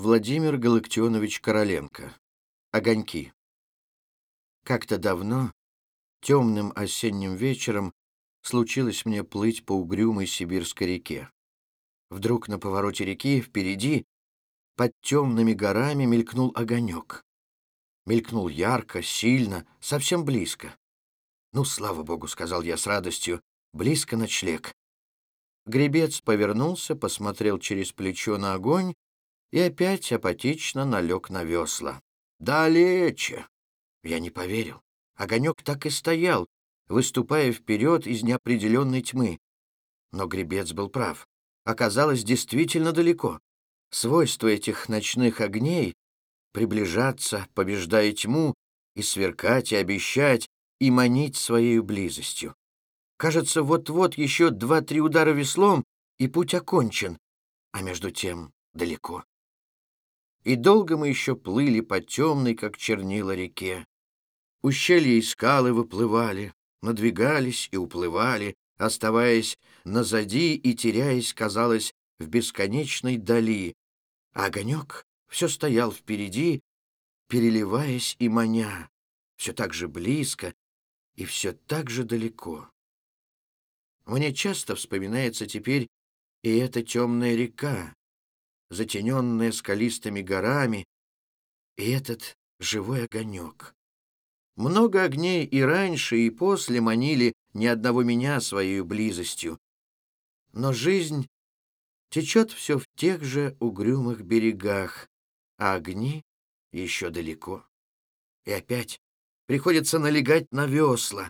Владимир Галактионович Короленко. Огоньки. Как-то давно, темным осенним вечером, случилось мне плыть по угрюмой сибирской реке. Вдруг на повороте реки впереди, под темными горами, мелькнул огонек. Мелькнул ярко, сильно, совсем близко. «Ну, слава богу», — сказал я с радостью, — «близко ночлег». Гребец повернулся, посмотрел через плечо на огонь и опять апатично налег на весла. «Далече!» Я не поверил. Огонек так и стоял, выступая вперед из неопределенной тьмы. Но гребец был прав. Оказалось действительно далеко. Свойство этих ночных огней — приближаться, побеждая тьму, и сверкать, и обещать, и манить своей близостью. Кажется, вот-вот еще два-три удара веслом, и путь окончен, а между тем далеко. И долго мы еще плыли по темной, как чернила, реке. Ущелья и скалы выплывали, надвигались и уплывали, оставаясь назади и теряясь, казалось, в бесконечной дали, а огонек все стоял впереди, переливаясь и маня, все так же близко и все так же далеко. Мне часто вспоминается теперь и эта темная река, затененная скалистыми горами, и этот живой огонек. Много огней и раньше, и после манили ни одного меня своей близостью. Но жизнь течет все в тех же угрюмых берегах, а огни еще далеко. И опять приходится налегать на весла.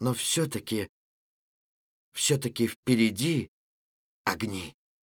Но все-таки, все-таки впереди огни.